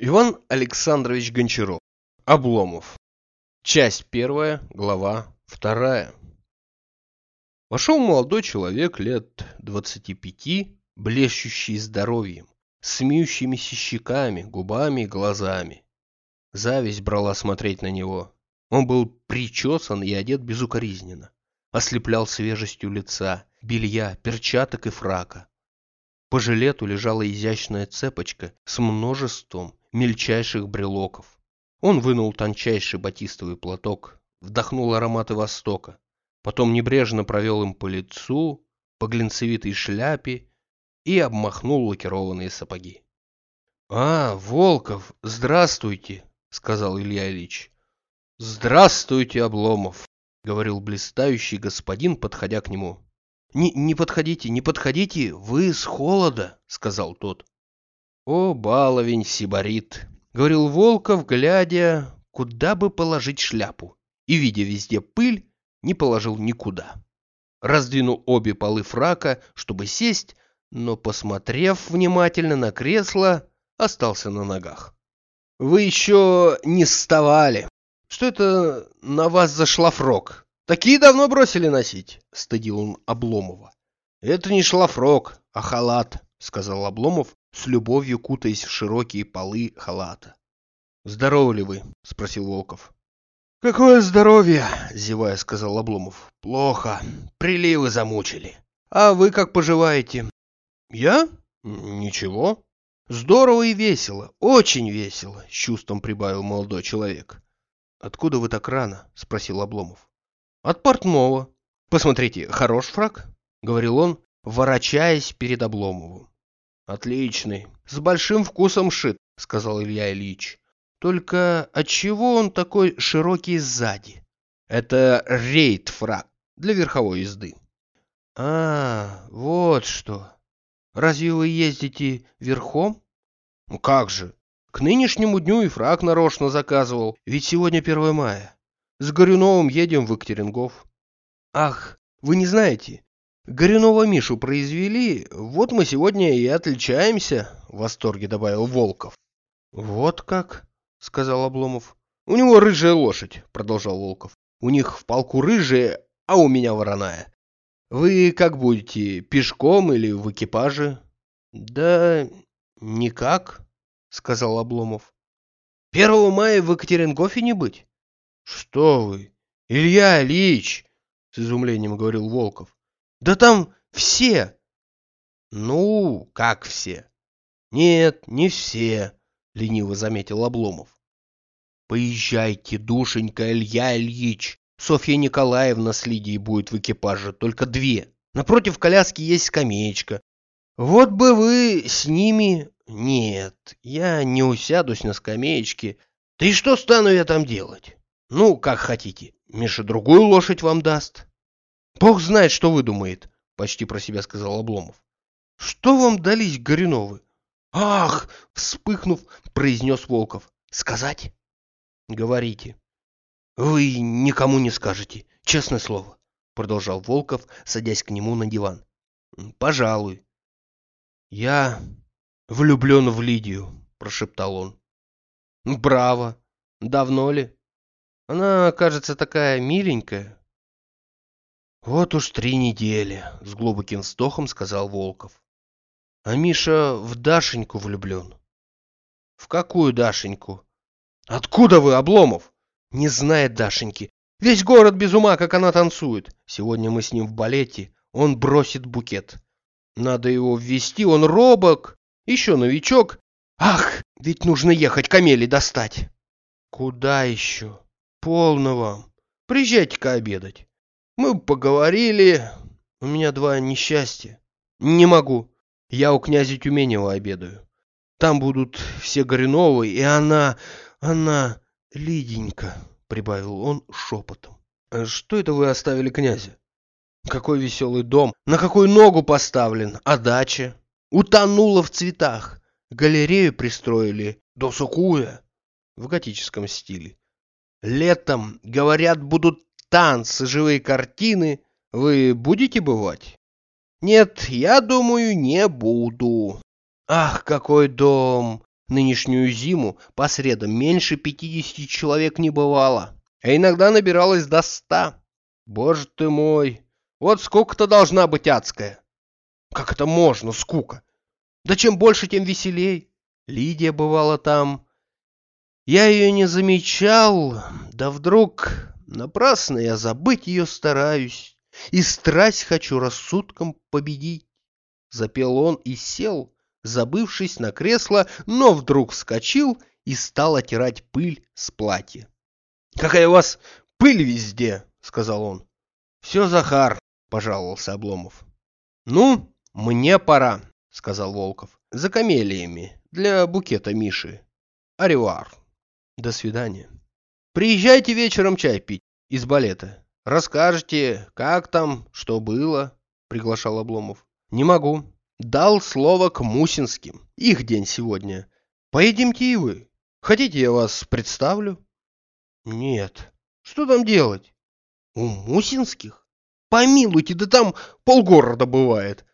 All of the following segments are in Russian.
Иван Александрович Гончаров. Обломов. Часть первая, глава вторая. Вошел молодой человек лет двадцати пяти, блещущий здоровьем, смеющимися щеками, губами и глазами. Зависть брала смотреть на него. Он был причесан и одет безукоризненно. Ослеплял свежестью лица, белья, перчаток и фрака. По жилету лежала изящная цепочка с множеством мельчайших брелоков. Он вынул тончайший батистовый платок, вдохнул ароматы Востока, потом небрежно провел им по лицу, по глинцевитой шляпе и обмахнул лакированные сапоги. «А, Волков, здравствуйте!» — сказал Илья Ильич. «Здравствуйте, Обломов!» — говорил блистающий господин, подходя к нему. «Не, не подходите, не подходите, вы с холода», — сказал тот. «О, баловень сибарит», — говорил Волков, глядя, куда бы положить шляпу, и, видя везде пыль, не положил никуда. Раздвинул обе полы фрака, чтобы сесть, но, посмотрев внимательно на кресло, остался на ногах. «Вы еще не вставали. Что это на вас за шлафрок?» Такие давно бросили носить, стыдил он Обломова. Это не шлафрок, а халат, сказал Обломов, с любовью кутаясь в широкие полы халата. Здоровы ли вы? спросил Волков. Какое здоровье, зевая, сказал Обломов. Плохо, приливы замучили. А вы как поживаете? Я? Ничего. Здорово и весело, очень весело, с чувством прибавил молодой человек. Откуда вы так рано? спросил Обломов. От портного. Посмотрите, хорош фраг, говорил он, ворочаясь перед Обломовым. Отличный, с большим вкусом шит, сказал Илья Ильич. Только отчего он такой широкий сзади? Это рейд фраг для верховой езды. А, вот что. Разве вы ездите верхом? Ну как же. К нынешнему дню и фраг нарочно заказывал, ведь сегодня 1 мая. С Горюновым едем в Екатерингов. Ах, вы не знаете? Горюнова Мишу произвели, вот мы сегодня и отличаемся, в восторге добавил Волков. Вот как, сказал Обломов. У него рыжая лошадь, продолжал Волков. У них в полку рыжая, а у меня вороная. Вы как будете, пешком или в экипаже? Да никак, сказал Обломов. Первого мая в Екатерингофе не быть. «Что вы? Илья Ильич!» — с изумлением говорил Волков. «Да там все!» «Ну, как все?» «Нет, не все», — лениво заметил Обломов. «Поезжайте, душенька Илья Ильич. Софья Николаевна с Лидией будет в экипаже, только две. Напротив коляски есть скамеечка. Вот бы вы с ними...» «Нет, я не усядусь на скамеечке. Да и что стану я там делать?» Ну, как хотите. Миша другую лошадь вам даст. Бог знает, что выдумает, почти про себя сказал Обломов. Что вам дались Горюновы? Ах, вспыхнув, произнес Волков. Сказать? Говорите. Вы никому не скажете, честное слово, продолжал Волков, садясь к нему на диван. Пожалуй. Я влюблен в Лидию, прошептал он. Браво. Давно ли? Она, кажется, такая миленькая. Вот уж три недели, с глубоким вздохом сказал Волков. А Миша в Дашеньку влюблен. В какую Дашеньку? Откуда вы, Обломов? Не знает Дашеньки. Весь город без ума, как она танцует. Сегодня мы с ним в балете. Он бросит букет. Надо его ввести, он робок. Еще новичок. Ах, ведь нужно ехать камели достать. Куда еще? Полно вам. Приезжайте-ка обедать. Мы поговорили. У меня два несчастья. Не могу. Я у князя Тюменева обедаю. Там будут все Горюновы, и она... она... Лиденька, прибавил он шепотом. «А что это вы оставили князя? Какой веселый дом, на какую ногу поставлен, а дача? Утонула в цветах. Галерею пристроили, досукуя, в готическом стиле. Летом, говорят, будут танцы, живые картины. Вы будете бывать? Нет, я думаю, не буду. Ах, какой дом! Нынешнюю зиму по средам меньше 50 человек не бывало, а иногда набиралось до 100. Боже ты мой, вот сколько-то должна быть адская. Как это можно, скука? Да чем больше, тем веселей. Лидия бывала там. Я ее не замечал, да вдруг напрасно я забыть ее стараюсь, и страсть хочу рассудком победить. Запел он и сел, забывшись на кресло, но вдруг вскочил и стал отирать пыль с платья. «Какая у вас пыль везде!» — сказал он. «Все, Захар!» — пожаловался Обломов. «Ну, мне пора!» — сказал Волков. «За камелиями, для букета Миши. Аривар. До свидания. Приезжайте вечером чай пить из балета. Расскажете, как там, что было?» — приглашал Обломов. «Не могу. Дал слово к Мусинским. Их день сегодня. Поедемте и вы. Хотите, я вас представлю? Нет. Что там делать? У Мусинских? Помилуйте, да там полгорода бывает.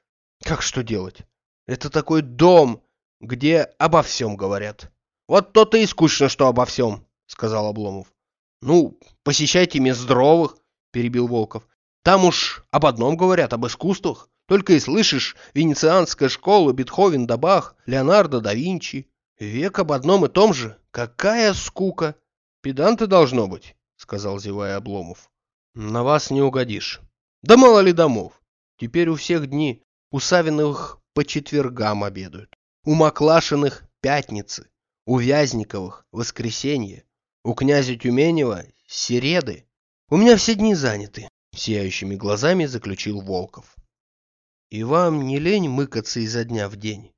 Как что делать? Это такой дом, где обо всем говорят. Вот то-то и скучно, что обо всем, сказал Обломов. Ну, посещайте мест здоровых, перебил Волков. Там уж об одном говорят, об искусствах. Только и слышишь венецианская школа, Бетховен да Бах, Леонардо да Винчи. Век об одном и том же. Какая скука! Педанты должно быть, сказал зевая Обломов. На вас не угодишь. Да мало ли домов. Теперь у всех дни. У Савиновых по четвергам обедают. У Маклашиных пятницы. У Вязниковых воскресенье. У князя Тюменева середы. У меня все дни заняты. Сияющими глазами заключил Волков. И вам не лень мыкаться изо дня в день?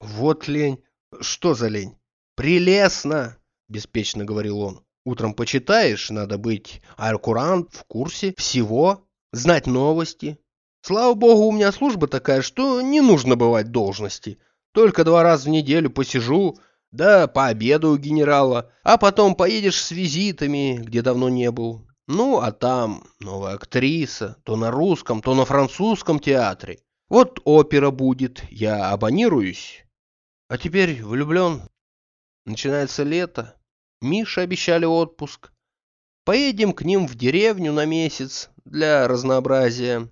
Вот лень. Что за лень? Прелестно, беспечно говорил он. Утром почитаешь, надо быть аркурант в курсе всего, знать новости. Слава богу, у меня служба такая, что не нужно бывать должности. Только два раза в неделю посижу, да пообедаю у генерала, а потом поедешь с визитами, где давно не был. Ну, а там новая актриса, то на русском, то на французском театре. Вот опера будет, я абонируюсь. А теперь влюблен. Начинается лето. Миша обещали отпуск. Поедем к ним в деревню на месяц для разнообразия.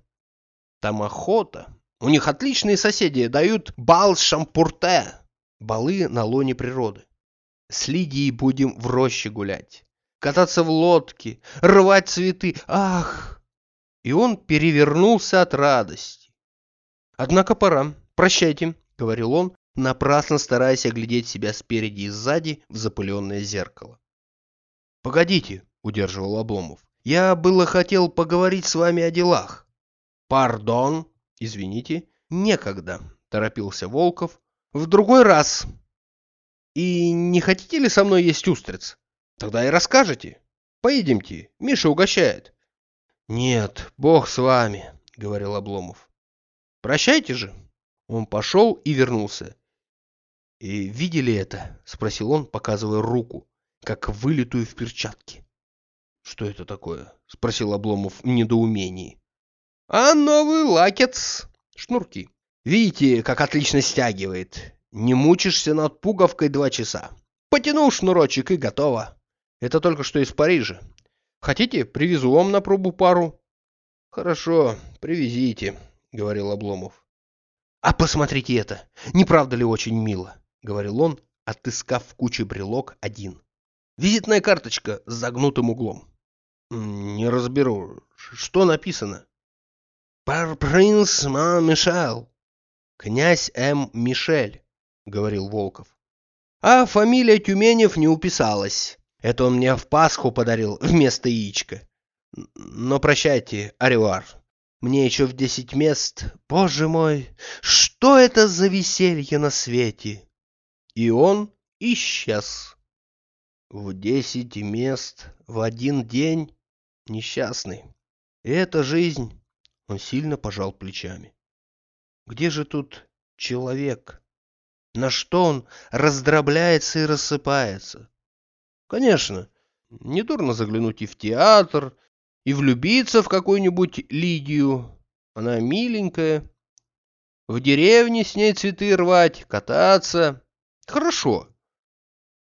Там охота. У них отличные соседи, дают бал шампурте. Балы на лоне природы. С Лидией будем в роще гулять кататься в лодке, рвать цветы. Ах! И он перевернулся от радости. Однако пора. Прощайте, говорил он, напрасно стараясь оглядеть себя спереди и сзади в запыленное зеркало. Погодите, удерживал Обломов. Я было хотел поговорить с вами о делах. Пардон, извините, некогда, торопился Волков. В другой раз. И не хотите ли со мной есть устриц? Тогда и расскажете. Поедемте, Миша угощает. Нет, бог с вами, говорил Обломов. Прощайте же. Он пошел и вернулся. И видели это? Спросил он, показывая руку, как вылитую в перчатке. Что это такое? Спросил Обломов в недоумении. А новый лакец. Шнурки. Видите, как отлично стягивает. Не мучишься над пуговкой два часа. Потянул шнурочек и готово. Это только что из Парижа. Хотите, привезу вам на пробу пару? Хорошо, привезите, говорил Обломов. А посмотрите это, не правда ли очень мило? говорил он, отыскав в куче брелок один. Визитная карточка с загнутым углом. Не разберу, что написано. Пар принц Ма. Князь М. Мишель, говорил Волков. А фамилия Тюменев не уписалась. Это он мне в Пасху подарил вместо яичка. Но прощайте, Аривар. Мне еще в десять мест. Боже мой, что это за веселье на свете? И он исчез. В десять мест в один день несчастный. И эта жизнь... Он сильно пожал плечами. Где же тут человек? На что он раздробляется и рассыпается? Конечно, недурно заглянуть и в театр, и влюбиться в какую-нибудь Лидию. Она миленькая. В деревне с ней цветы рвать, кататься. Хорошо.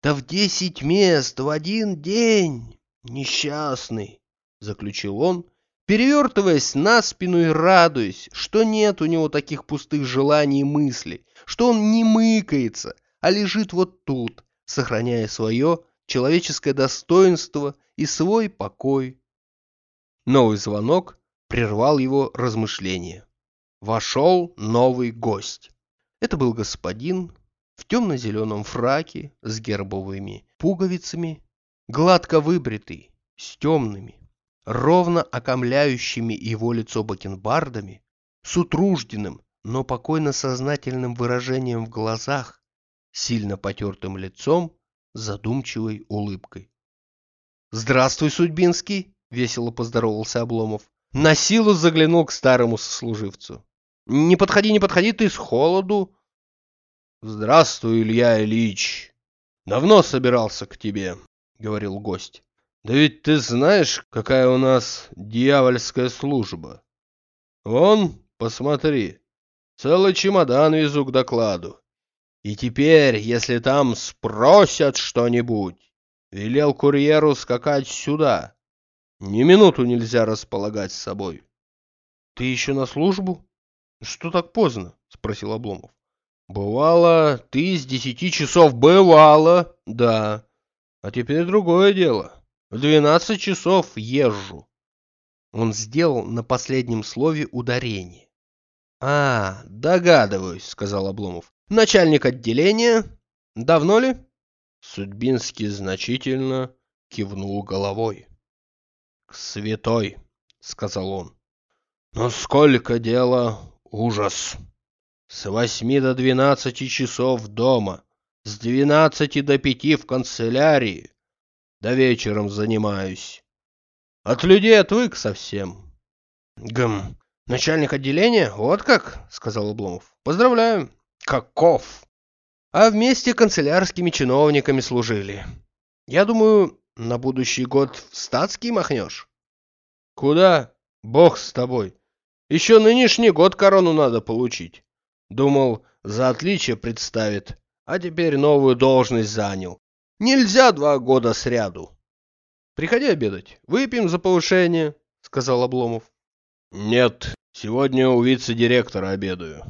Да в десять мест в один день. Несчастный, заключил он, перевертываясь на спину и радуясь, что нет у него таких пустых желаний и мыслей, что он не мыкается, а лежит вот тут, сохраняя свое человеческое достоинство и свой покой. Новый звонок прервал его размышления. Вошел новый гость. Это был господин в темно-зеленом фраке с гербовыми пуговицами, гладко выбритый, с темными, ровно окомляющими его лицо бакенбардами, с утружденным, но покойно сознательным выражением в глазах, сильно потертым лицом, задумчивой улыбкой. «Здравствуй, Судьбинский!» — весело поздоровался Обломов. На силу заглянул к старому сослуживцу. «Не подходи, не подходи, ты с холоду!» «Здравствуй, Илья Ильич! Давно собирался к тебе», — говорил гость. «Да ведь ты знаешь, какая у нас дьявольская служба. Вон, посмотри, целый чемодан везу к докладу. И теперь, если там спросят что-нибудь, велел курьеру скакать сюда. Ни минуту нельзя располагать с собой. — Ты еще на службу? Что так поздно? — спросил Обломов. — Бывало, ты с десяти часов бывало, да. А теперь другое дело. В двенадцать часов езжу. Он сделал на последнем слове ударение. — А, догадываюсь, — сказал Обломов. Начальник отделения. Давно ли? Судьбинский значительно кивнул головой. Святой, сказал он. Но сколько дела, ужас. С восьми до двенадцати часов дома, с двенадцати до пяти в канцелярии. До вечером занимаюсь. От людей отвык совсем. Гм, начальник отделения? Вот как, сказал Обломов. Поздравляю. Каков? А вместе канцелярскими чиновниками служили. Я думаю, на будущий год в статский махнешь? Куда? Бог с тобой. Еще нынешний год корону надо получить. Думал, за отличие представит, а теперь новую должность занял. Нельзя два года сряду. Приходи обедать, выпьем за повышение, сказал Обломов. Нет, сегодня у вице-директора обедаю.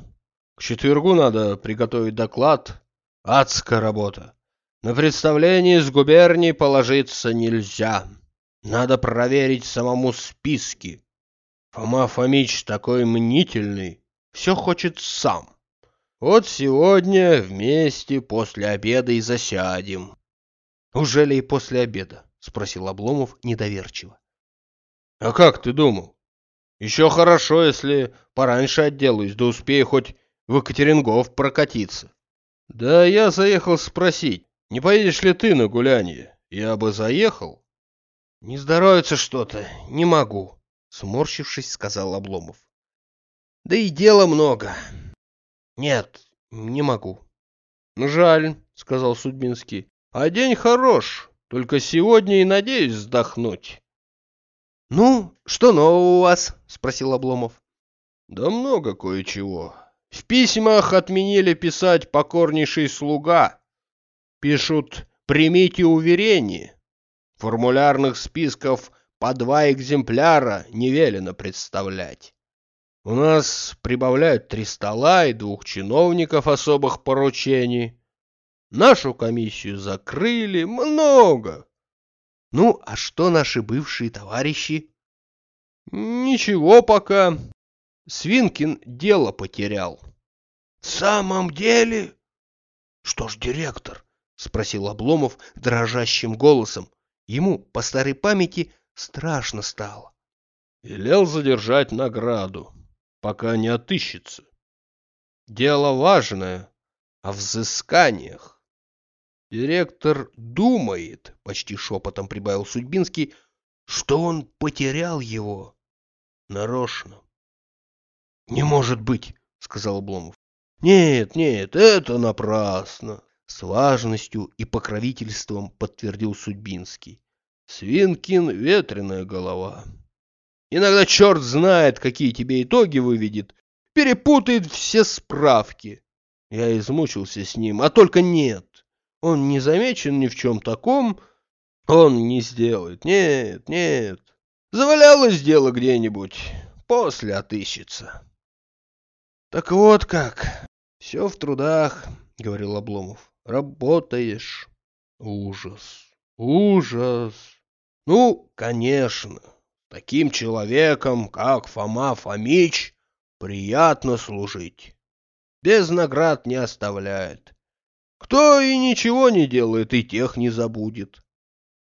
К четвергу надо приготовить доклад. Адская работа. На представлении с губернии положиться нельзя. Надо проверить самому списки. Фома Фомич такой мнительный, все хочет сам. Вот сегодня вместе после обеда и засядем. Уже ли и после обеда? Спросил Обломов недоверчиво. А как ты думал? Еще хорошо, если пораньше отделаюсь, да успею хоть в Екатерингов прокатиться. Да я заехал спросить, не поедешь ли ты на гулянье? Я бы заехал. Не здоровится что-то, не могу, сморщившись, сказал Обломов. Да и дела много. Нет, не могу. Жаль, сказал Судьбинский. А день хорош, только сегодня и надеюсь вздохнуть. Ну, что нового у вас? спросил Обломов. Да много кое-чего. В письмах отменили писать покорнейший слуга. Пишут «примите уверение». Формулярных списков по два экземпляра не велено представлять. У нас прибавляют три стола и двух чиновников особых поручений. Нашу комиссию закрыли много. Ну, а что наши бывшие товарищи? Ничего пока. Свинкин дело потерял. В самом деле? Что ж, директор? Спросил Обломов дрожащим голосом. Ему, по старой памяти, страшно стало. Велел задержать награду, пока не отыщется. Дело важное, о взысканиях. Директор думает, почти шепотом прибавил Судьбинский, что он потерял его нарочно. «Не может быть!» — сказал Обломов. «Нет, нет, это напрасно!» С важностью и покровительством подтвердил Судьбинский. «Свинкин — ветреная голова. Иногда черт знает, какие тебе итоги выведет, перепутает все справки. Я измучился с ним, а только нет. Он не замечен ни в чем таком, он не сделает. Нет, нет. Завалялось дело где-нибудь, после отыщется. Так вот как. Все в трудах, говорил Обломов. Работаешь. Ужас, ужас. Ну, конечно, таким человеком, как Фома Фомич, приятно служить. Без наград не оставляет. Кто и ничего не делает, и тех не забудет.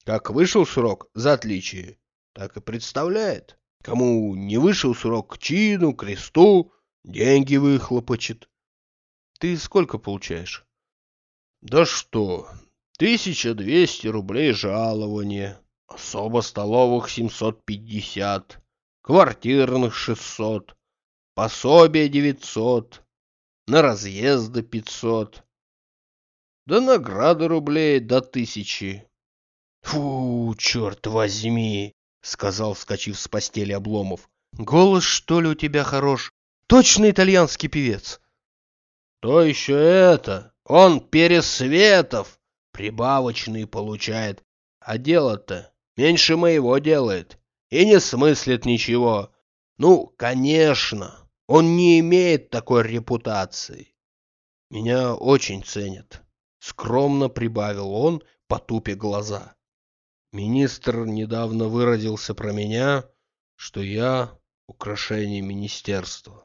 Как вышел срок за отличие, так и представляет. Кому не вышел срок к чину, кресту, деньги выхлопочет. Ты сколько получаешь? Да что, 1200 рублей жалования, особо столовых 750, квартирных 600, пособие 900, на разъезды 500, да награды рублей до тысячи. «Фу, черт возьми!» — сказал, вскочив с постели Обломов. «Голос, что ли, у тебя хорош? Точно итальянский певец!» «То еще это! Он пересветов! Прибавочный получает, а дело-то меньше моего делает и не смыслит ничего. Ну, конечно, он не имеет такой репутации. Меня очень ценят», — скромно прибавил он, потупя глаза. Министр недавно выразился про меня, что я украшение министерства.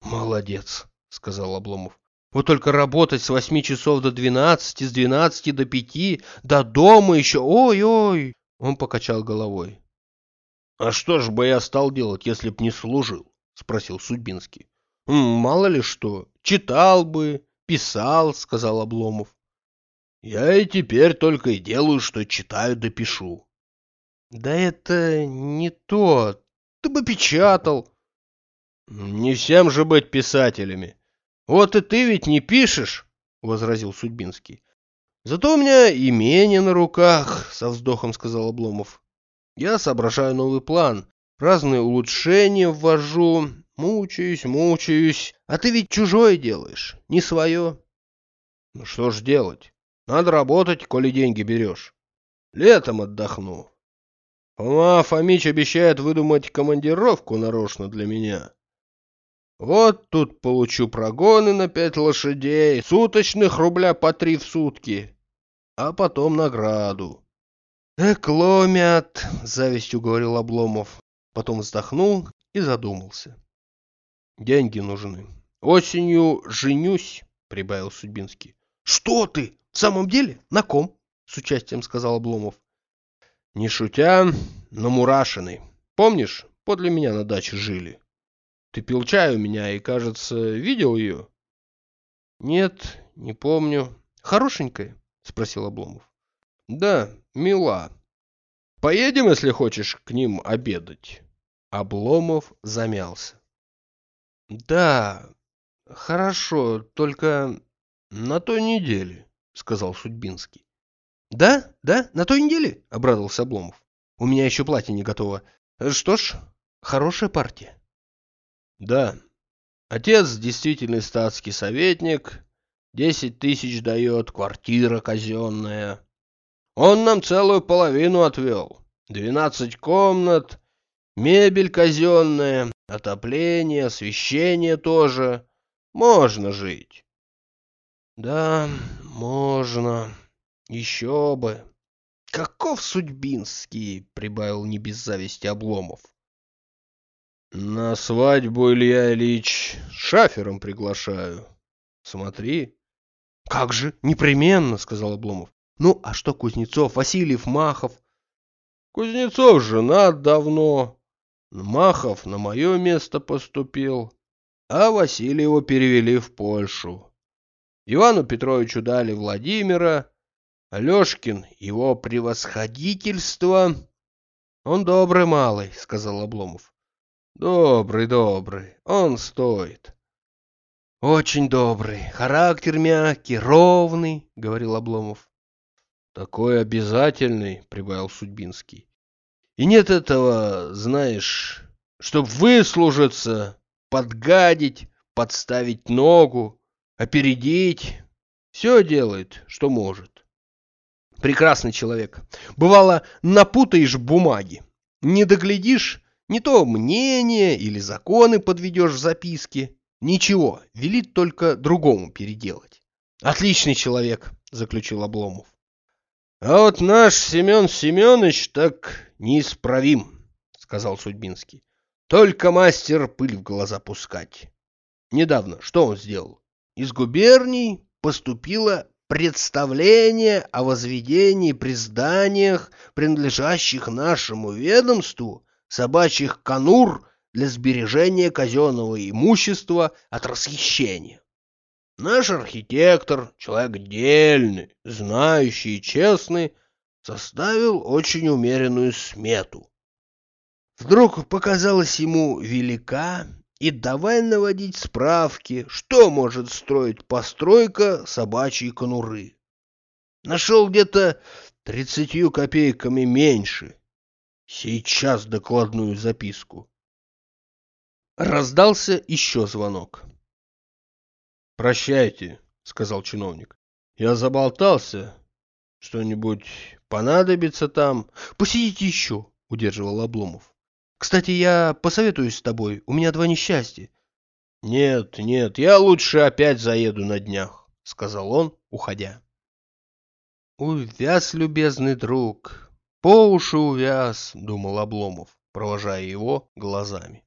Молодец, сказал Обломов. Вот только работать с восьми часов до двенадцати, с двенадцати до пяти, до дома еще, ой-ой. Он покачал головой. А что ж бы я стал делать, если б не служил? Спросил Судьбинский. Мало ли что, читал бы, писал, сказал Обломов. Я и теперь только и делаю, что читаю да пишу. Да это не то. Ты бы печатал. Не всем же быть писателями. Вот и ты ведь не пишешь, возразил Судьбинский. Зато у меня имение на руках, со вздохом сказал Обломов. Я соображаю новый план, разные улучшения ввожу, мучаюсь, мучаюсь, а ты ведь чужое делаешь, не свое. Ну что ж делать? Надо работать, коли деньги берешь. Летом отдохну. Фома Фомич обещает выдумать командировку нарочно для меня. Вот тут получу прогоны на пять лошадей, суточных рубля по три в сутки, а потом награду. Эк, ломят, завистью говорил Обломов. Потом вздохнул и задумался. Деньги нужны. Осенью женюсь, прибавил Судьбинский. Что ты? В самом деле? На ком? С участием сказал Обломов. Не шутя, на Мурашиной. Помнишь, подле меня на даче жили? Ты пил чай у меня и, кажется, видел ее? Нет, не помню. Хорошенькая? Спросил Обломов. Да, мила. Поедем, если хочешь, к ним обедать. Обломов замялся. Да, хорошо, только на той неделе. — сказал Судьбинский. «Да, да, на той неделе?» — обрадовался Обломов. «У меня еще платье не готово. Что ж, хорошая партия». «Да, отец действительно статский советник, десять тысяч дает, квартира казенная. Он нам целую половину отвел, двенадцать комнат, мебель казенная, отопление, освещение тоже. Можно жить». «Да, можно. Еще бы. Каков судьбинский, прибавил не без зависти Обломов. На свадьбу, Илья Ильич, шафером приглашаю. Смотри. Как же, непременно, сказал Обломов. Ну, а что Кузнецов, Васильев, Махов? Кузнецов женат давно. Махов на мое место поступил, а Васильева перевели в Польшу. Ивану Петровичу дали Владимира, Алешкин его превосходительство. Он добрый малый, сказал Обломов. Добрый, добрый, он стоит. Очень добрый, характер мягкий, ровный, говорил Обломов. Такой обязательный, прибавил Судьбинский. И нет этого, знаешь, чтоб выслужиться, подгадить, подставить ногу. опередить. Все делает, что может. Прекрасный человек. Бывало, напутаешь бумаги. Не доглядишь, не то мнение или законы подведешь в записке. Ничего, велит только другому переделать. Отличный человек, заключил Обломов. А вот наш Семен Семенович так неисправим, сказал Судьбинский. Только мастер пыль в глаза пускать. Недавно что он сделал? Из губерний поступило представление о возведении при зданиях, принадлежащих нашему ведомству, собачьих конур для сбережения казенного имущества от расхищения. Наш архитектор, человек дельный, знающий и честный, составил очень умеренную смету. Вдруг показалась ему велика, и давай наводить справки, что может строить постройка собачьей конуры. Нашел где-то тридцатью копейками меньше. Сейчас докладную записку. Раздался еще звонок. «Прощайте», — сказал чиновник. «Я заболтался. Что-нибудь понадобится там?» «Посидите еще», — удерживал Обломов. «Кстати, я посоветуюсь с тобой. У меня два несчастья». «Нет, нет, я лучше опять заеду на днях», — сказал он, уходя. «Увяз, любезный друг, по уши увяз», — думал Обломов, провожая его глазами.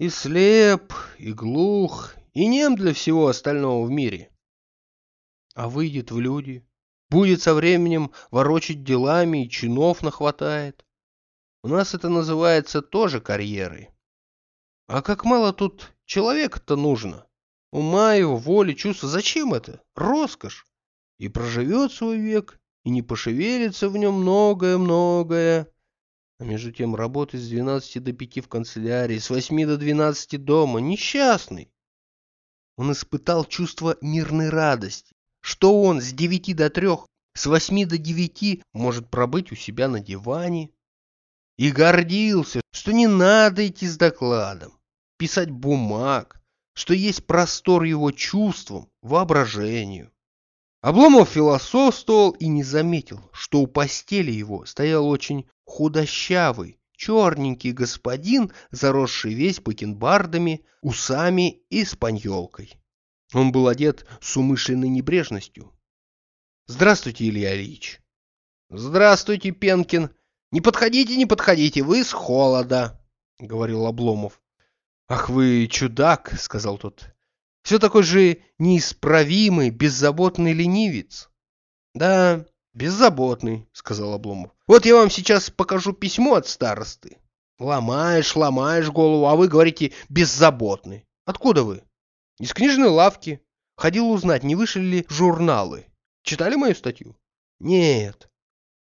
«И слеп, и глух, и нем для всего остального в мире. А выйдет в люди, будет со временем ворочить делами и чинов нахватает. У нас это называется тоже карьерой. А как мало тут человека-то нужно. Ума его, воли, чувства. Зачем это? Роскошь. И проживет свой век, и не пошевелится в нем многое-многое. А между тем работает с 12 до 5 в канцелярии, с 8 до 12 дома. Несчастный. Он испытал чувство мирной радости, что он с девяти до трех, с восьми до девяти может пробыть у себя на диване. И гордился, что не надо идти с докладом, писать бумаг, что есть простор его чувствам, воображению. Обломов философствовал и не заметил, что у постели его стоял очень худощавый, черненький господин, заросший весь бакенбардами, усами и спаньолкой. Он был одет с умышленной небрежностью. «Здравствуйте, Илья Ильич!» «Здравствуйте, Пенкин! Не подходите, не подходите, вы с холода!» — говорил Обломов. «Ах вы чудак!» — сказал тот. «Все такой же неисправимый, беззаботный ленивец!» «Да, беззаботный», — сказал Обломов. Вот я вам сейчас покажу письмо от старосты. Ломаешь, ломаешь голову, а вы говорите беззаботный. Откуда вы? Из книжной лавки. Ходил узнать, не вышли ли журналы. Читали мою статью? Нет.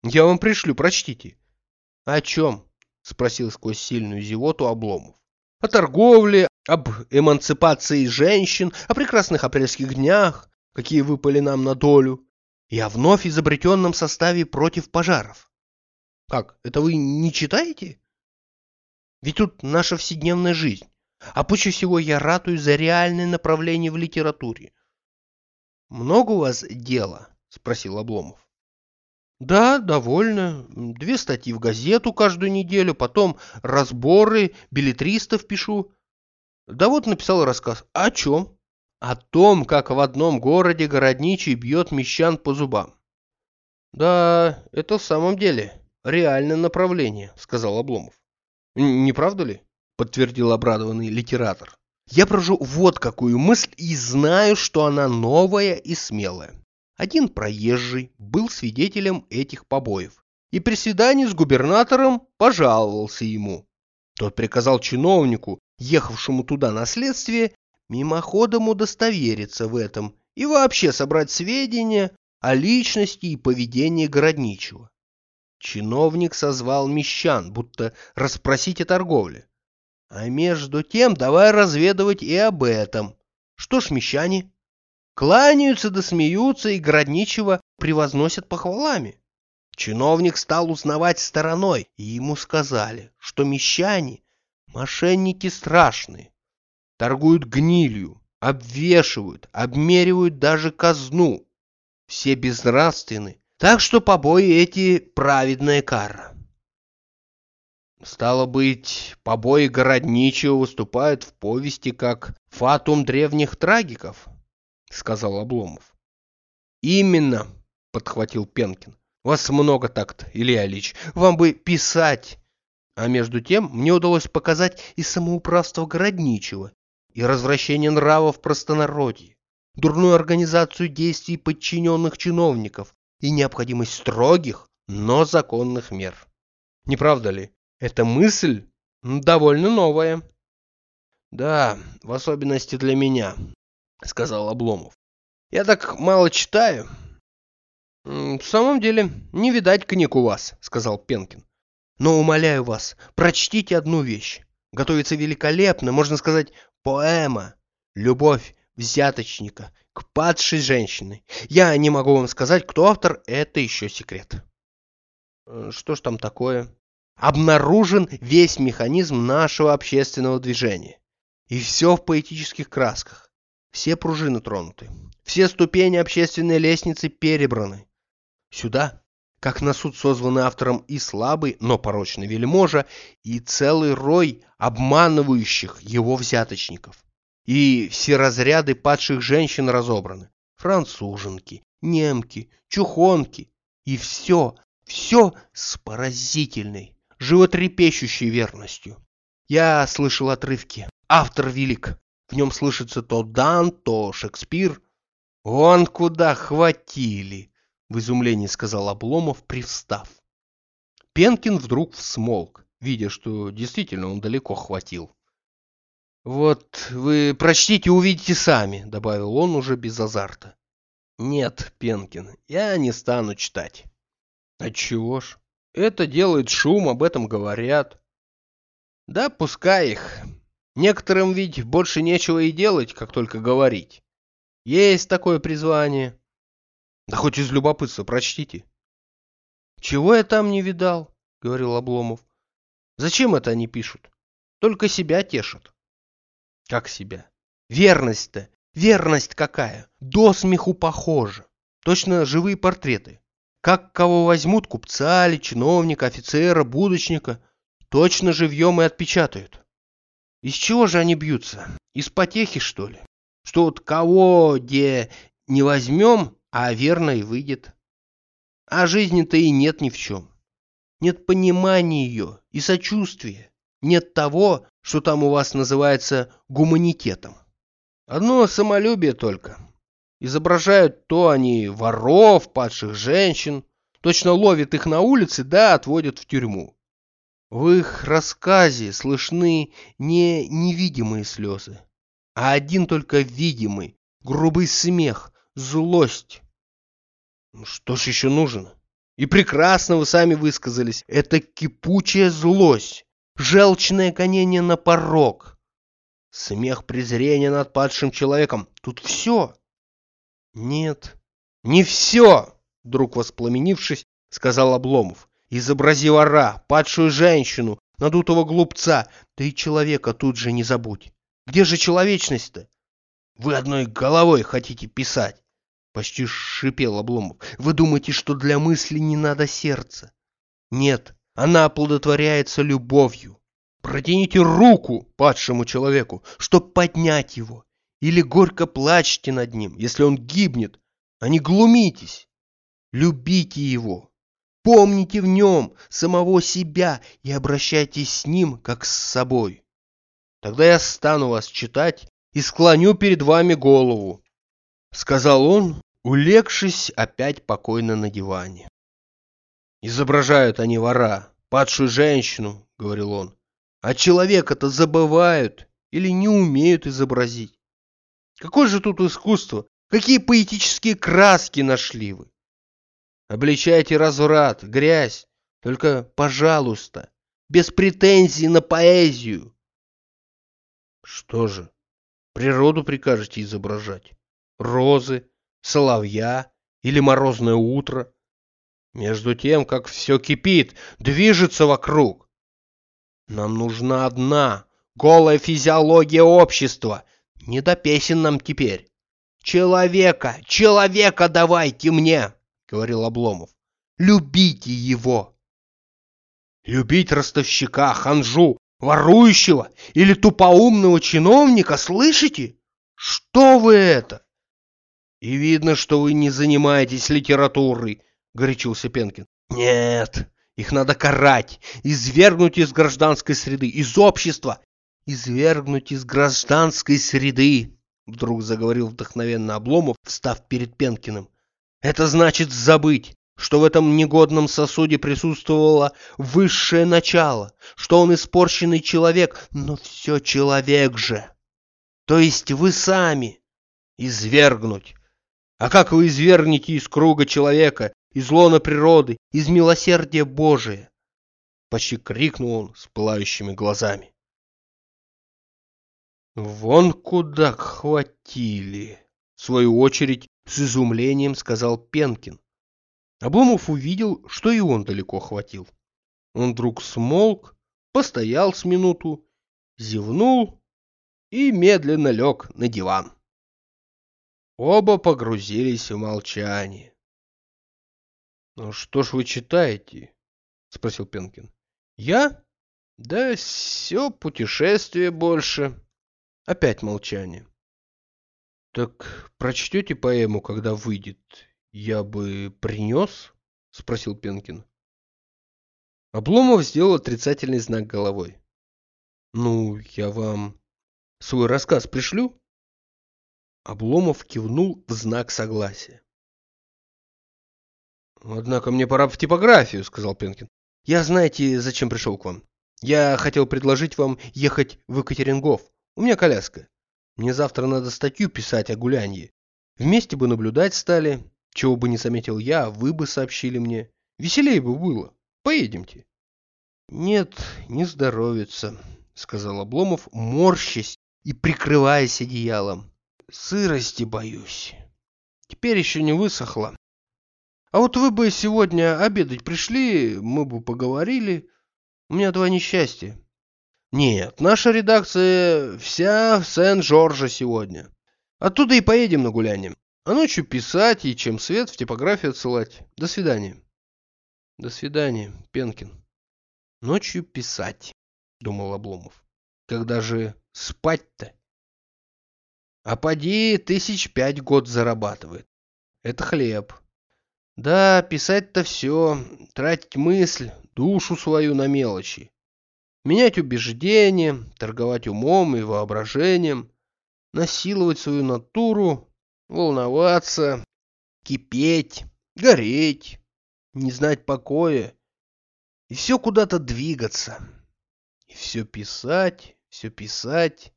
Я вам пришлю, прочтите. О чем? Спросил сквозь сильную зевоту Обломов. О торговле, об эмансипации женщин, о прекрасных апрельских днях, какие выпали нам на долю, и о вновь изобретенном составе против пожаров. Как, это вы не читаете? Ведь тут наша вседневная жизнь. А пуще всего я ратую за реальное направление в литературе. Много у вас дела? Спросил Обломов. Да, довольно. Две статьи в газету каждую неделю, потом разборы, билетристов пишу. Да вот написал рассказ. О чем? О том, как в одном городе городничий бьет мещан по зубам. Да, это в самом деле реальное направление, сказал Обломов. Не правда ли? Подтвердил обрадованный литератор. Я прожу вот какую мысль и знаю, что она новая и смелая. Один проезжий был свидетелем этих побоев и при свидании с губернатором пожаловался ему. Тот приказал чиновнику, ехавшему туда на следствие, мимоходом удостовериться в этом и вообще собрать сведения о личности и поведении городничего. Чиновник созвал мещан, будто расспросить о торговле. А между тем давай разведывать и об этом. Что ж, мещане? Кланяются да смеются и городничего превозносят похвалами. Чиновник стал узнавать стороной, и ему сказали, что мещане — мошенники страшные, торгуют гнилью, обвешивают, обмеривают даже казну. Все безнравственны, так что побои эти праведная кара. Стало быть, побои городничего выступают в повести как фатум древних трагиков, сказал Обломов. Именно, подхватил Пенкин. Вас много так-то, Илья Ильич. Вам бы писать. А между тем мне удалось показать и самоуправство городничего, и развращение нравов в простонародье, дурную организацию действий подчиненных чиновников и необходимость строгих, но законных мер. Не правда ли? Эта мысль довольно новая. Да, в особенности для меня, сказал Обломов. Я так мало читаю. В самом деле, не видать книг у вас, сказал Пенкин. Но умоляю вас, прочтите одну вещь. Готовится великолепно, можно сказать, поэма. Любовь взяточника к падшей женщине. Я не могу вам сказать, кто автор, это еще секрет. Э, что ж там такое? обнаружен весь механизм нашего общественного движения. И все в поэтических красках. Все пружины тронуты. Все ступени общественной лестницы перебраны. Сюда, как на суд созваны автором и слабый, но порочный вельможа, и целый рой обманывающих его взяточников. И все разряды падших женщин разобраны. Француженки, немки, чухонки. И все, все с поразительной, животрепещущей верностью. Я слышал отрывки. Автор велик. В нем слышится то Дан, то Шекспир. Он куда хватили, в изумлении сказал Обломов, привстав. Пенкин вдруг всмолк, видя, что действительно он далеко хватил. «Вот вы прочтите, увидите сами», — добавил он уже без азарта. «Нет, Пенкин, я не стану читать». «Отчего ж?» Это делает шум, об этом говорят. Да, пускай их. Некоторым ведь больше нечего и делать, как только говорить. Есть такое призвание. Да хоть из любопытства прочтите. Чего я там не видал, говорил Обломов. Зачем это они пишут? Только себя тешат. Как себя? Верность-то, верность какая? До смеху похожа. Точно живые портреты. Как кого возьмут, купца или чиновника, офицера, будочника, точно живьем и отпечатают. Из чего же они бьются? Из потехи, что ли? Что вот кого где не возьмем, а верно и выйдет. А жизни-то и нет ни в чем. Нет понимания ее и сочувствия. Нет того, что там у вас называется гуманитетом. Одно самолюбие только. Изображают то они воров, падших женщин, точно ловят их на улице, да отводят в тюрьму. В их рассказе слышны не невидимые слезы, а один только видимый, грубый смех, злость. Ну, что ж еще нужно? И прекрасно вы сами высказались. Это кипучая злость, желчное гонение на порог, смех презрения над падшим человеком. Тут все. Нет, не все, вдруг воспламенившись, сказал Обломов. Изобрази вора, падшую женщину, надутого глупца, да и человека тут же не забудь. Где же человечность-то? Вы одной головой хотите писать. Почти шипел Обломов. Вы думаете, что для мысли не надо сердца? Нет, она оплодотворяется любовью. Протяните руку падшему человеку, чтоб поднять его. Или горько плачьте над ним, если он гибнет, а не глумитесь. Любите его. Помните в нем самого себя и обращайтесь с ним, как с собой. Тогда я стану вас читать и склоню перед вами голову, — сказал он, улегшись опять покойно на диване. Изображают они вора, падшую женщину, — говорил он, — а человека-то забывают или не умеют изобразить. Какое же тут искусство? Какие поэтические краски нашли вы? Обличайте разврат, грязь, только, пожалуйста, без претензий на поэзию. Что же, природу прикажете изображать? Розы, соловья или морозное утро? Между тем, как все кипит, движется вокруг. Нам нужна одна, голая физиология общества, Не до песен нам теперь. Человека, человека давайте мне, говорил Обломов. Любите его. Любить ростовщика, ханжу, ворующего или тупоумного чиновника, слышите? Что вы это? И видно, что вы не занимаетесь литературой, горячился Пенкин. Нет, их надо карать, извергнуть из гражданской среды, из общества, извергнуть из гражданской среды, вдруг заговорил вдохновенно Обломов, встав перед Пенкиным. Это значит забыть, что в этом негодном сосуде присутствовало высшее начало, что он испорченный человек, но все человек же. То есть вы сами извергнуть. А как вы извергнете из круга человека, из лона природы, из милосердия Божия? Почти крикнул он с пылающими глазами. Вон куда хватили, в свою очередь с изумлением сказал Пенкин. Обломов увидел, что и он далеко хватил. Он вдруг смолк, постоял с минуту, зевнул и медленно лег на диван. Оба погрузились в молчание. «Ну что ж вы читаете?» — спросил Пенкин. «Я? Да все путешествие больше». Опять молчание. «Так прочтете поэму, когда выйдет, «Я бы принес?» — спросил Пенкин. Обломов сделал отрицательный знак головой. «Ну, я вам свой рассказ пришлю?» Обломов кивнул в знак согласия. «Однако мне пора в типографию», — сказал Пенкин. «Я знаете, зачем пришел к вам? Я хотел предложить вам ехать в Екатерингов. У меня коляска. Мне завтра надо статью писать о гулянье. Вместе бы наблюдать стали, чего бы не заметил я, вы бы сообщили мне. Веселее бы было. Поедемте. Нет, не здоровится, сказал Обломов, морщась и прикрываясь одеялом. Сырости боюсь. Теперь еще не высохло. А вот вы бы сегодня обедать пришли, мы бы поговорили. У меня два несчастья. Нет, наша редакция вся в Сен-Жорже сегодня. Оттуда и поедем на гуляние. А ночью писать и чем свет в типографию отсылать. До свидания. До свидания, Пенкин. Ночью писать, думал Обломов. Когда же спать-то? А поди тысяч пять год зарабатывает. Это хлеб. Да, писать-то все, тратить мысль, душу свою на мелочи. Менять убеждения, торговать умом и воображением, насиловать свою натуру волноваться, кипеть, гореть, не знать покоя и все куда-то двигаться. И все писать, все писать,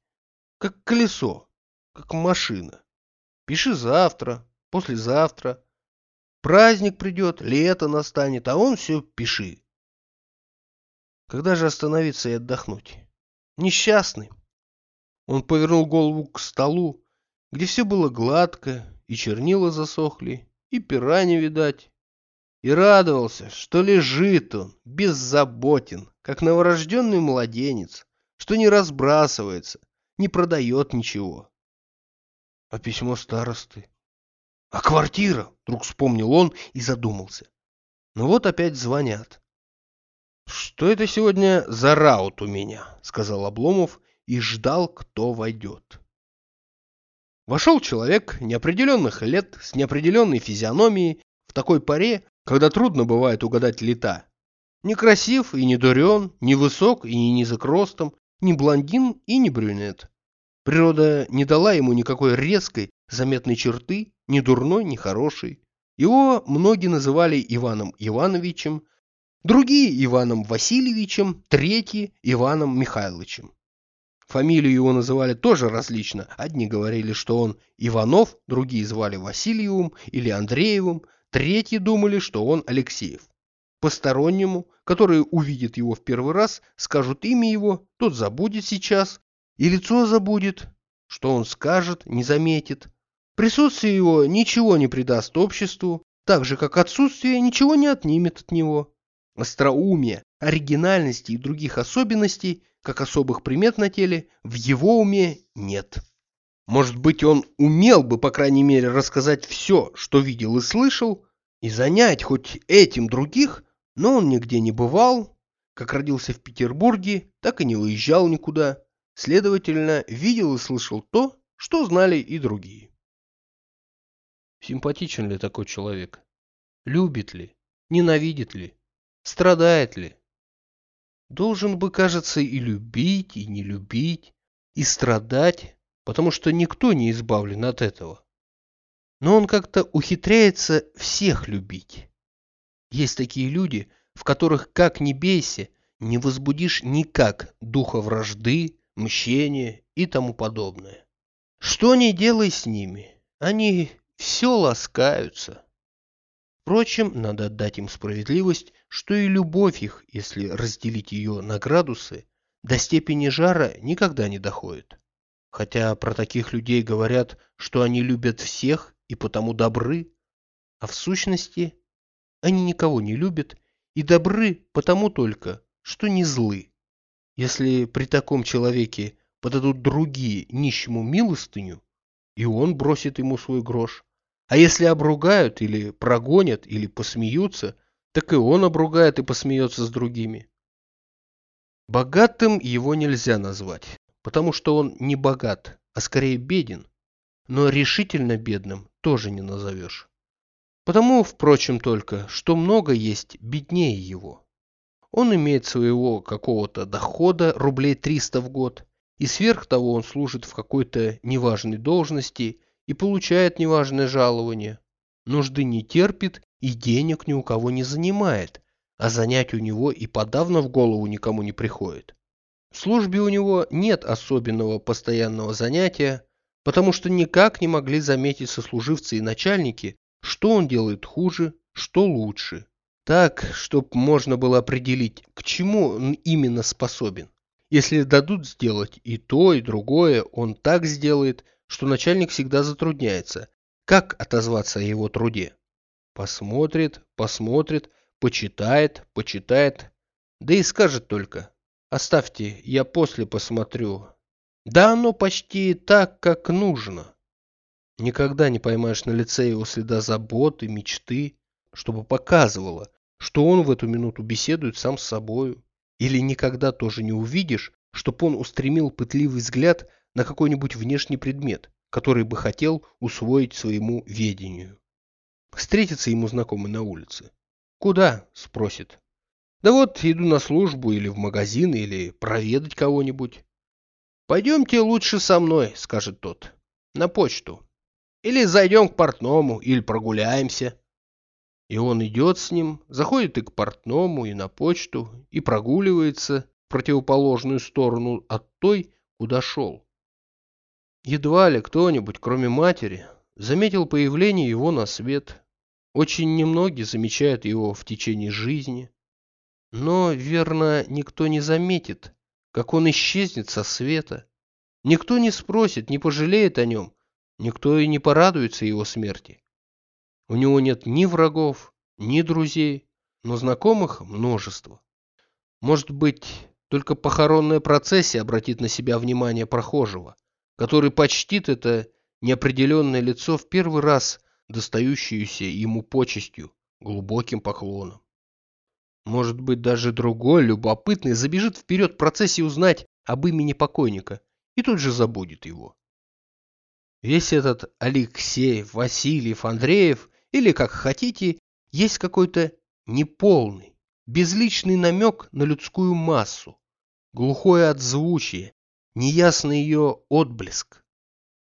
как колесо, как машина. Пиши завтра, послезавтра. Праздник придет, лето настанет, а он все пиши. Когда же остановиться и отдохнуть? Несчастный. Он повернул голову к столу, где все было гладко, и чернила засохли, и пера не видать. И радовался, что лежит он, беззаботен, как новорожденный младенец, что не разбрасывается, не продает ничего. А письмо старосты? А квартира? Вдруг вспомнил он и задумался. Ну вот опять звонят. «Что это сегодня за раут у меня?» — сказал Обломов и ждал, кто войдет. Вошел человек неопределенных лет с неопределенной физиономией в такой паре, когда трудно бывает угадать лета. Не красив и не дурен, не высок и не низок ростом, не блондин и не брюнет. Природа не дала ему никакой резкой, заметной черты, ни дурной, ни хорошей. Его многие называли Иваном Ивановичем, другие Иваном Васильевичем, третьи Иваном Михайловичем. Фамилию его называли тоже различно. Одни говорили, что он Иванов, другие звали Васильевым или Андреевым, третьи думали, что он Алексеев. Постороннему, который увидит его в первый раз, скажут имя его, тот забудет сейчас, и лицо забудет, что он скажет, не заметит. Присутствие его ничего не придаст обществу, так же, как отсутствие ничего не отнимет от него. Остроумие, оригинальности и других особенностей – как особых примет на теле, в его уме нет. Может быть, он умел бы, по крайней мере, рассказать все, что видел и слышал, и занять хоть этим других, но он нигде не бывал, как родился в Петербурге, так и не уезжал никуда. Следовательно, видел и слышал то, что знали и другие. Симпатичен ли такой человек? Любит ли? Ненавидит ли? Страдает ли? Должен бы, кажется, и любить, и не любить, и страдать, потому что никто не избавлен от этого. Но он как-то ухитряется всех любить. Есть такие люди, в которых, как ни бейся, не возбудишь никак духа вражды, мщения и тому подобное. Что ни делай с ними, они все ласкаются. Впрочем, надо отдать им справедливость, что и любовь их, если разделить ее на градусы, до степени жара никогда не доходит. Хотя про таких людей говорят, что они любят всех и потому добры, а в сущности они никого не любят и добры потому только, что не злы. Если при таком человеке подадут другие нищему милостыню, и он бросит ему свой грош. А если обругают или прогонят или посмеются, так и он обругает и посмеется с другими. Богатым его нельзя назвать, потому что он не богат, а скорее беден. Но решительно бедным тоже не назовешь. Потому, впрочем, только, что много есть беднее его. Он имеет своего какого-то дохода рублей 300 в год, и сверх того он служит в какой-то неважной должности и получает неважное жалование. Нужды не терпит и денег ни у кого не занимает, а занять у него и подавно в голову никому не приходит. В службе у него нет особенного постоянного занятия, потому что никак не могли заметить сослуживцы и начальники, что он делает хуже, что лучше. Так, чтобы можно было определить, к чему он именно способен. Если дадут сделать и то, и другое, он так сделает, что начальник всегда затрудняется. Как отозваться о его труде? Посмотрит, посмотрит, почитает, почитает, да и скажет только. Оставьте, я после посмотрю. Да оно почти так, как нужно. Никогда не поймаешь на лице его следа заботы, мечты, чтобы показывало, что он в эту минуту беседует сам с собою. Или никогда тоже не увидишь, чтоб он устремил пытливый взгляд на какой-нибудь внешний предмет, который бы хотел усвоить своему ведению. Встретится ему знакомый на улице. «Куда?» – спросит. «Да вот, иду на службу или в магазин, или проведать кого-нибудь». «Пойдемте лучше со мной», – скажет тот. «На почту. Или зайдем к портному, или прогуляемся». И он идет с ним, заходит и к портному, и на почту, и прогуливается в противоположную сторону от той, куда шел. Едва ли кто-нибудь, кроме матери, заметил появление его на свет. Очень немногие замечают его в течение жизни. Но, верно, никто не заметит, как он исчезнет со света. Никто не спросит, не пожалеет о нем, никто и не порадуется его смерти. У него нет ни врагов, ни друзей, но знакомых множество. Может быть, только похоронная процессия обратит на себя внимание прохожего, который почтит это неопределенное лицо в первый раз достающуюся ему почестью, глубоким поклоном. Может быть, даже другой, любопытный, забежит вперед в процессе узнать об имени покойника и тут же забудет его. Весь этот Алексей, Васильев, Андреев или, как хотите, есть какой-то неполный, безличный намек на людскую массу, глухое отзвучие, неясный ее отблеск.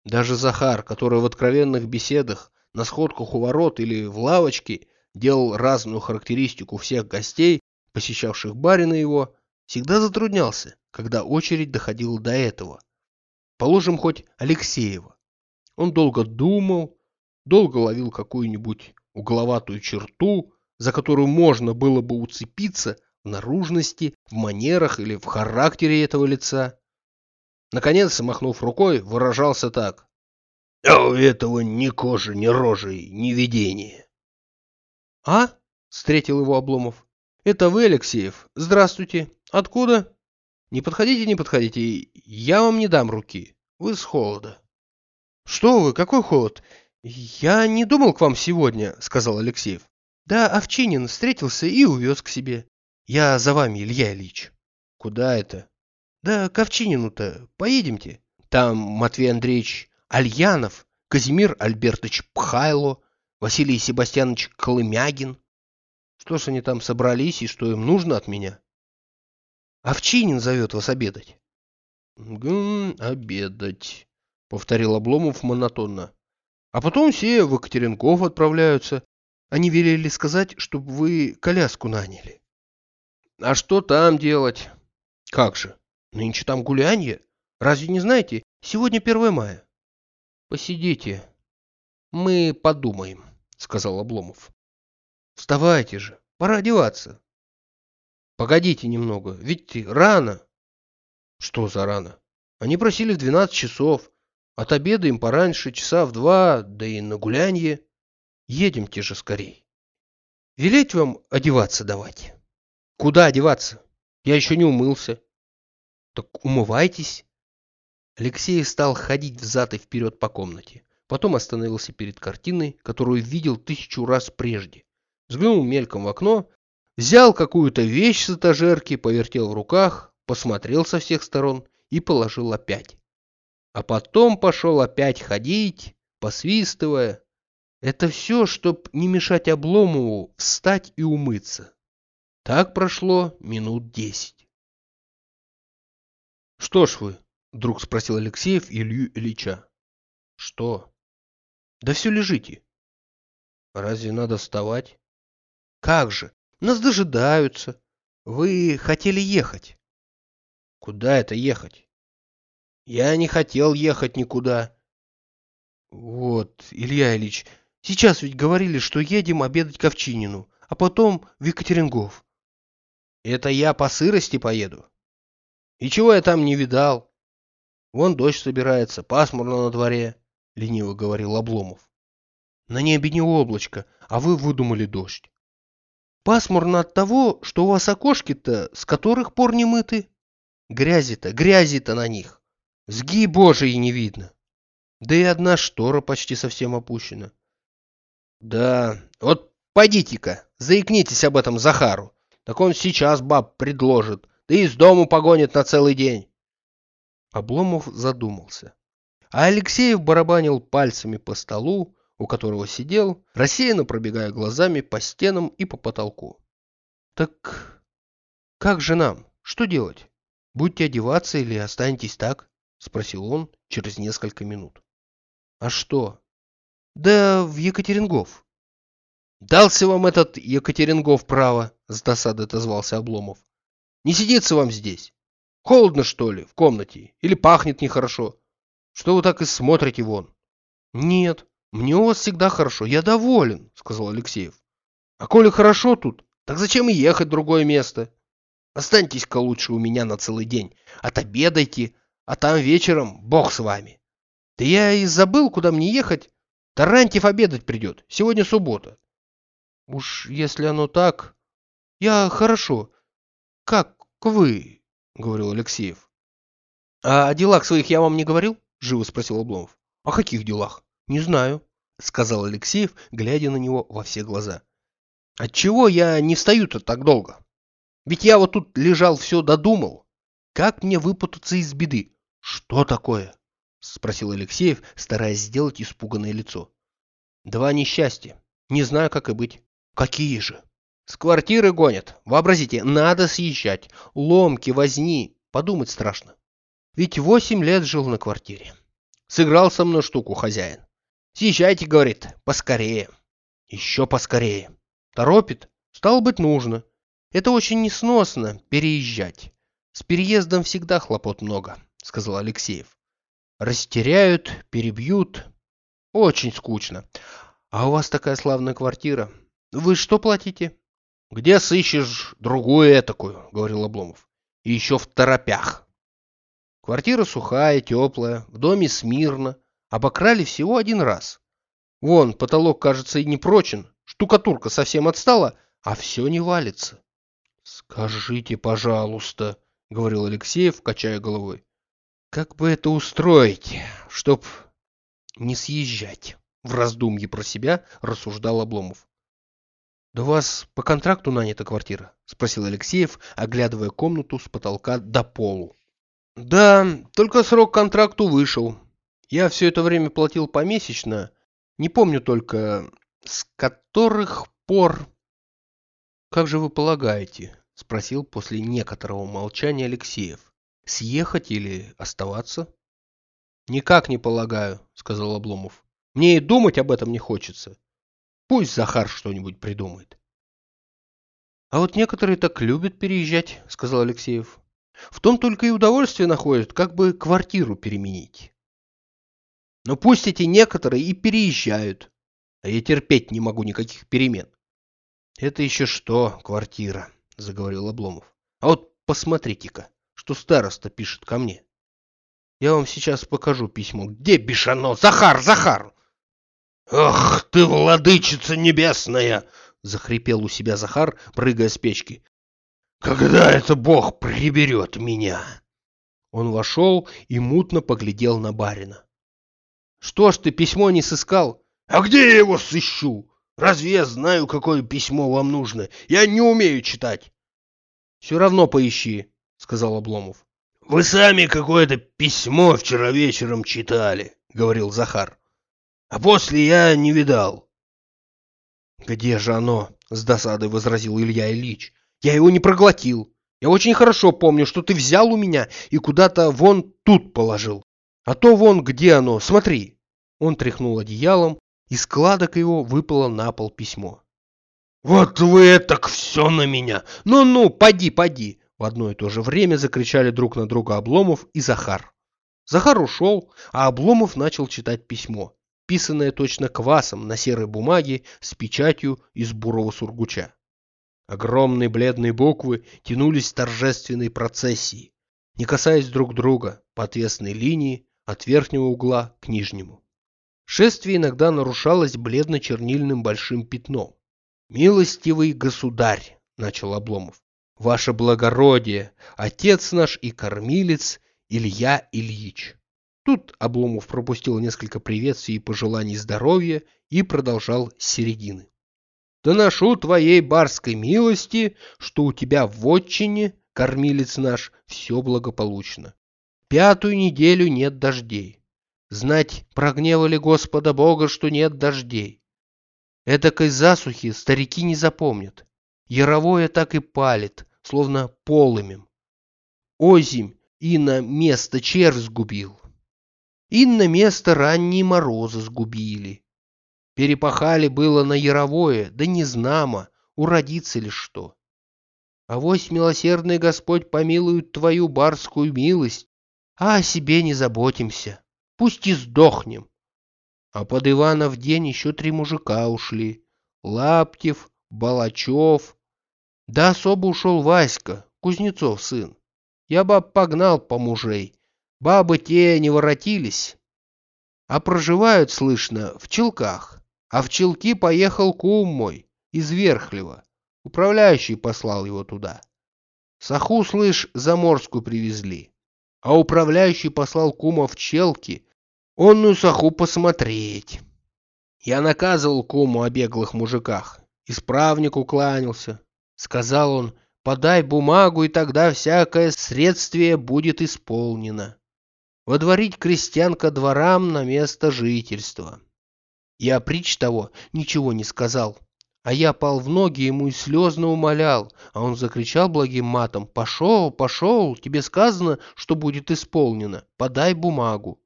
Даже Захар, который в откровенных беседах на сходках у ворот или в лавочке делал разную характеристику всех гостей, посещавших барина его, всегда затруднялся, когда очередь доходила до этого. Положим хоть Алексеева. Он долго думал, долго ловил какую-нибудь угловатую черту, за которую можно было бы уцепиться в наружности, в манерах или в характере этого лица. Наконец, махнув рукой, выражался так. «А у этого ни кожи, ни рожи, ни видения». «А?» — встретил его Обломов. «Это вы, Алексеев? Здравствуйте. Откуда?» «Не подходите, не подходите. Я вам не дам руки. Вы с холода». Что вы, какой холод? Я не думал к вам сегодня, сказал Алексеев. Да, Овчинин встретился и увез к себе. Я за вами, Илья Ильич. Куда это? Да к Овчинину-то. Поедемте. Там Матвей Андреевич Альянов, Казимир Альбертович Пхайло, Василий Себастьянович Колымягин. Что ж они там собрались и что им нужно от меня? Овчинин зовет вас обедать. Гм, обедать, повторил Обломов монотонно. А потом все в Екатеринков отправляются. Они велели сказать, чтобы вы коляску наняли. А что там делать? Как же? Нынче там гулянье. Разве не знаете? Сегодня 1 мая. Посидите. Мы подумаем, сказал Обломов. Вставайте же, пора одеваться. Погодите немного, ведь рано. Что за рано? Они просили в 12 часов. От обеда им пораньше, часа в два, да и на гулянье. Едемте же скорей. Велеть вам одеваться давать. Куда одеваться? Я еще не умылся. Так умывайтесь. Алексей стал ходить взад и вперед по комнате. Потом остановился перед картиной, которую видел тысячу раз прежде. Взглянул мельком в окно, взял какую-то вещь с этажерки, повертел в руках, посмотрел со всех сторон и положил опять. А потом пошел опять ходить, посвистывая. Это все, чтоб не мешать Обломову встать и умыться. Так прошло минут десять. «Что ж вы?» — вдруг спросил Алексеев Илью Ильича. «Что?» «Да все лежите». «Разве надо вставать?» «Как же? Нас дожидаются. Вы хотели ехать». «Куда это ехать?» «Я не хотел ехать никуда». «Вот, Илья Ильич, сейчас ведь говорили, что едем обедать к Овчинину, а потом в Екатерингов». «Это я по сырости поеду?» И чего я там не видал? Вон дождь собирается, пасмурно на дворе, лениво говорил Обломов. На небе не облачко, а вы выдумали дождь. Пасмурно от того, что у вас окошки-то с которых пор не мыты. Грязи-то, грязи-то на них. Сги божий не видно. Да и одна штора почти совсем опущена. Да, вот пойдите-ка, заикнитесь об этом Захару. Так он сейчас баб предложит, да из дому погонит на целый день. Обломов задумался. А Алексеев барабанил пальцами по столу, у которого сидел, рассеянно пробегая глазами по стенам и по потолку. «Так как же нам? Что делать? Будете одеваться или останетесь так?» — спросил он через несколько минут. «А что?» «Да в Екатерингов». «Дался вам этот Екатерингов право», — с досадой отозвался Обломов. Не сидится вам здесь. Холодно, что ли, в комнате? Или пахнет нехорошо? Что вы так и смотрите вон? Нет, мне у вас всегда хорошо, я доволен, сказал Алексеев. А коли хорошо тут, так зачем ехать в другое место? Останьтесь-ка лучше у меня на целый день. Отобедайте, а там вечером бог с вами. Да я и забыл, куда мне ехать. Тарантьев обедать придет. Сегодня суббота. Уж если оно так... Я хорошо. Как вы? Говорил Алексеев. А о делах своих я вам не говорил? Живо спросил Обломов. О каких делах? Не знаю, сказал Алексеев, глядя на него во все глаза. Отчего я не стою-то так долго? Ведь я вот тут лежал все додумал. Как мне выпутаться из беды? Что такое? Спросил Алексеев, стараясь сделать испуганное лицо. Два несчастья. Не знаю, как и быть. Какие же? С квартиры гонят. Вообразите, надо съезжать. Ломки, возни. Подумать страшно. Ведь восемь лет жил на квартире. Сыграл со мной штуку хозяин. Съезжайте, говорит, поскорее. Еще поскорее. Торопит? Стало быть, нужно. Это очень несносно, переезжать. С переездом всегда хлопот много, сказал Алексеев. Растеряют, перебьют. Очень скучно. А у вас такая славная квартира. Вы что платите? «Где сыщешь другую этакую?» — говорил Обломов. «И еще в торопях». Квартира сухая, теплая, в доме смирно. Обокрали всего один раз. Вон, потолок, кажется, и не прочен. Штукатурка совсем отстала, а все не валится. «Скажите, пожалуйста», — говорил Алексеев, качая головой. «Как бы это устроить, чтоб не съезжать. В раздумье про себя рассуждал Обломов. «Да у вас по контракту нанята квартира?» – спросил Алексеев, оглядывая комнату с потолка до полу. «Да, только срок контракту вышел. Я все это время платил помесячно. Не помню только, с которых пор...» «Как же вы полагаете?» – спросил после некоторого молчания Алексеев. «Съехать или оставаться?» «Никак не полагаю», – сказал Обломов. «Мне и думать об этом не хочется. Пусть Захар что-нибудь придумает. А вот некоторые так любят переезжать, сказал Алексеев. В том только и удовольствие находят, как бы квартиру переменить. Но пусть эти некоторые и переезжают, а я терпеть не могу никаких перемен. Это еще что, квартира, заговорил Обломов. А вот посмотрите-ка, что староста пишет ко мне. Я вам сейчас покажу письмо. Где бешено? Захар, Захар! «Ах ты, владычица небесная!» — захрипел у себя Захар, прыгая с печки. «Когда это Бог приберет меня?» Он вошел и мутно поглядел на барина. «Что ж ты письмо не сыскал?» «А где я его сыщу? Разве я знаю, какое письмо вам нужно? Я не умею читать». «Все равно поищи», — сказал Обломов. «Вы сами какое-то письмо вчера вечером читали», — говорил Захар. А после я не видал. Где же оно? С досадой возразил Илья Ильич. Я его не проглотил. Я очень хорошо помню, что ты взял у меня и куда-то вон тут положил. А то вон где оно, смотри. Он тряхнул одеялом, и складок его выпало на пол письмо. «Вот вы так все на меня! Ну-ну, поди, поди!» В одно и то же время закричали друг на друга Обломов и Захар. Захар ушел, а Обломов начал читать письмо писанное точно квасом на серой бумаге с печатью из бурого сургуча. Огромные бледные буквы тянулись в торжественной процессии, не касаясь друг друга по отвесной линии от верхнего угла к нижнему. Шествие иногда нарушалось бледно-чернильным большим пятном. «Милостивый государь!» — начал Обломов. «Ваше благородие, отец наш и кормилец Илья Ильич!» Тут Обломов пропустил несколько приветствий и пожеланий здоровья и продолжал с середины. «Доношу твоей барской милости, что у тебя в отчине, кормилец наш, все благополучно. Пятую неделю нет дождей. Знать, прогневали Господа Бога, что нет дождей. Эдакой засухи старики не запомнят. Яровое так и палит, словно полымем. Озимь и на место червь сгубил и на место ранние морозы сгубили. Перепахали было на яровое, да не знамо, уродится ли что. А вось милосердный Господь помилует твою барскую милость, а о себе не заботимся, пусть и сдохнем. А под Иванов день еще три мужика ушли. Лаптев, Балачев. Да особо ушел Васька, Кузнецов сын. Я бы погнал по мужей, Бабы те не воротились, а проживают, слышно, в Челках. А в Челки поехал кум мой из Верхлева. Управляющий послал его туда. Саху, слышь, заморскую привезли. А управляющий послал кума в Челки, онную саху посмотреть. Я наказывал куму о беглых мужиках. Исправнику кланялся. Сказал он, подай бумагу, и тогда всякое средствие будет исполнено водворить крестьян ко дворам на место жительства. Я притч того ничего не сказал, а я пал в ноги ему и слезно умолял, а он закричал благим матом «Пошел, пошел, тебе сказано, что будет исполнено, подай бумагу».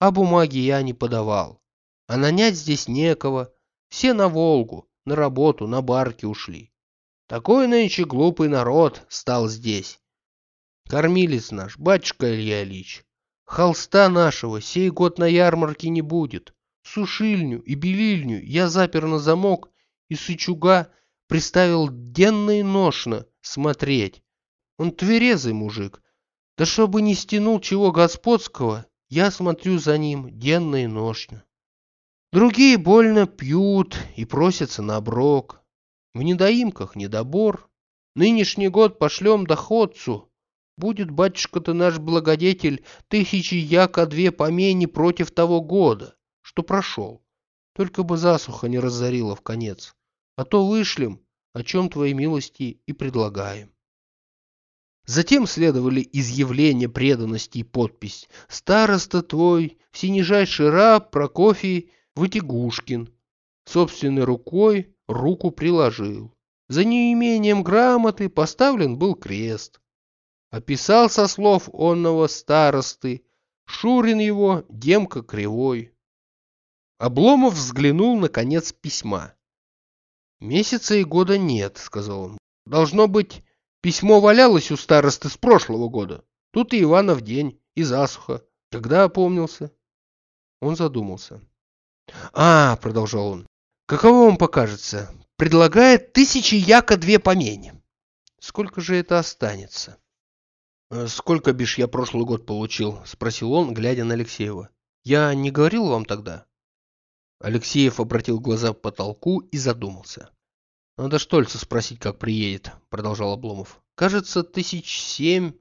А бумаги я не подавал. А нанять здесь некого, все на Волгу, на работу, на барки ушли. Такой нынче глупый народ стал здесь. Кормилец наш, батюшка Илья Ильич, Холста нашего сей год на ярмарке не будет. Сушильню и белильню я запер на замок и сычуга приставил денно и ношно смотреть. Он тверезый мужик. Да чтобы не стянул чего господского, я смотрю за ним денно и ношно. Другие больно пьют и просятся на оброк. В недоимках недобор. Нынешний год пошлем доходцу, Будет, батюшка-то наш благодетель, тысячи яко две помене против того года. что прошел. Только бы засуха не разорила в конец. А то вышлем, о чем твоей милости и предлагаем. Затем следовали изъявления преданности и подпись «Староста твой, всенижайший раб Прокофий Вытягушкин, собственной рукой руку приложил. За неимением грамоты поставлен был крест. Описал со слов онного старосты, Шурин его, Демка Кривой. Обломов взглянул на конец письма. «Месяца и года нет», — сказал он. «Должно быть, письмо валялось у старосты с прошлого года. Тут и Иванов день, и засуха. Когда опомнился?» Он задумался. «А, — продолжал он, — каково вам покажется? Предлагает тысячи яко две помени. Сколько же это останется?» «Э, «Сколько, бишь, я прошлый год получил?» — спросил он, глядя на Алексеева. «Я не говорил вам тогда?» Алексеев обратил глаза к потолку и задумался. «Надо Штольца спросить, как приедет», — продолжал Обломов. «Кажется, тысяч семь,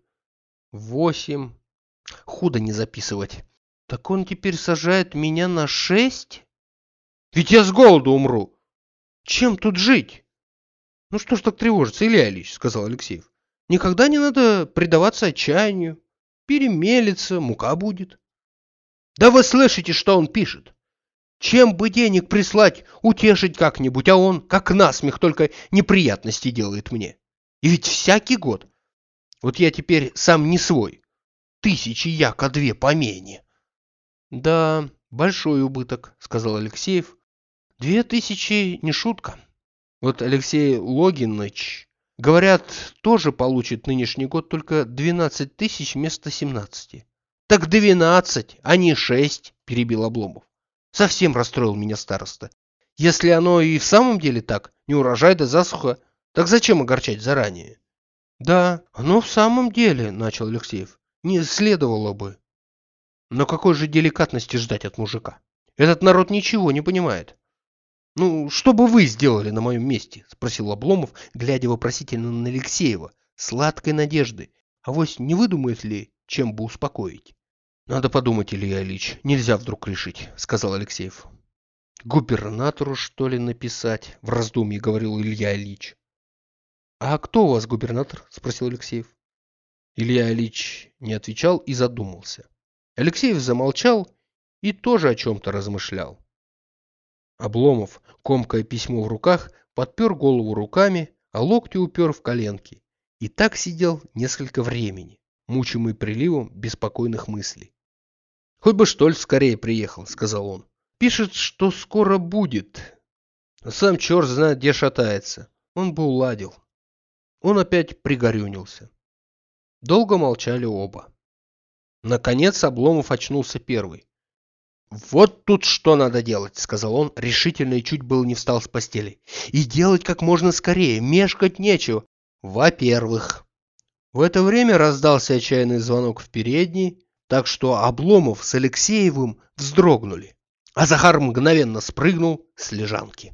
восемь. Худо не записывать. Так он теперь сажает меня на шесть? Ведь я с голоду умру. Чем тут жить? Ну что ж так тревожиться, Илья Ильич, сказал Алексеев. Никогда не надо предаваться отчаянию. Перемелится, мука будет. Да вы слышите, что он пишет? Чем бы денег прислать, утешить как-нибудь, а он, как насмех, только неприятности делает мне. И ведь всякий год. Вот я теперь сам не свой. Тысячи яко две помене. Да, большой убыток, сказал Алексеев. Две тысячи не шутка. Вот Алексей Логиныч, говорят, тоже получит нынешний год только 12 тысяч вместо 17. Так 12, а не 6, перебил Обломов. Совсем расстроил меня староста. Если оно и в самом деле так, не урожай да засуха, так зачем огорчать заранее? Да, оно в самом деле, начал Алексеев. Не следовало бы. Но какой же деликатности ждать от мужика? Этот народ ничего не понимает. «Ну, что бы вы сделали на моем месте?» – спросил Обломов, глядя вопросительно на Алексеева, сладкой надежды. А вось не выдумает ли, чем бы успокоить? «Надо подумать, Илья Ильич, нельзя вдруг решить», – сказал Алексеев. «Губернатору, что ли, написать?» – в раздумье говорил Илья Ильич. «А кто у вас губернатор?» – спросил Алексеев. Илья Ильич не отвечал и задумался. Алексеев замолчал и тоже о чем-то размышлял. Обломов, комкая письмо в руках, подпер голову руками, а локти упер в коленки. И так сидел несколько времени, мучимый приливом беспокойных мыслей. «Хоть бы Штольц скорее приехал», — сказал он. «Пишет, что скоро будет. Сам черт знает, где шатается. Он бы уладил». Он опять пригорюнился. Долго молчали оба. Наконец Обломов очнулся первый. «Вот тут что надо делать», — сказал он, решительно и чуть было не встал с постели. «И делать как можно скорее, мешкать нечего. Во-первых». В это время раздался отчаянный звонок в передней, так что Обломов с Алексеевым вздрогнули, а Захар мгновенно спрыгнул с лежанки.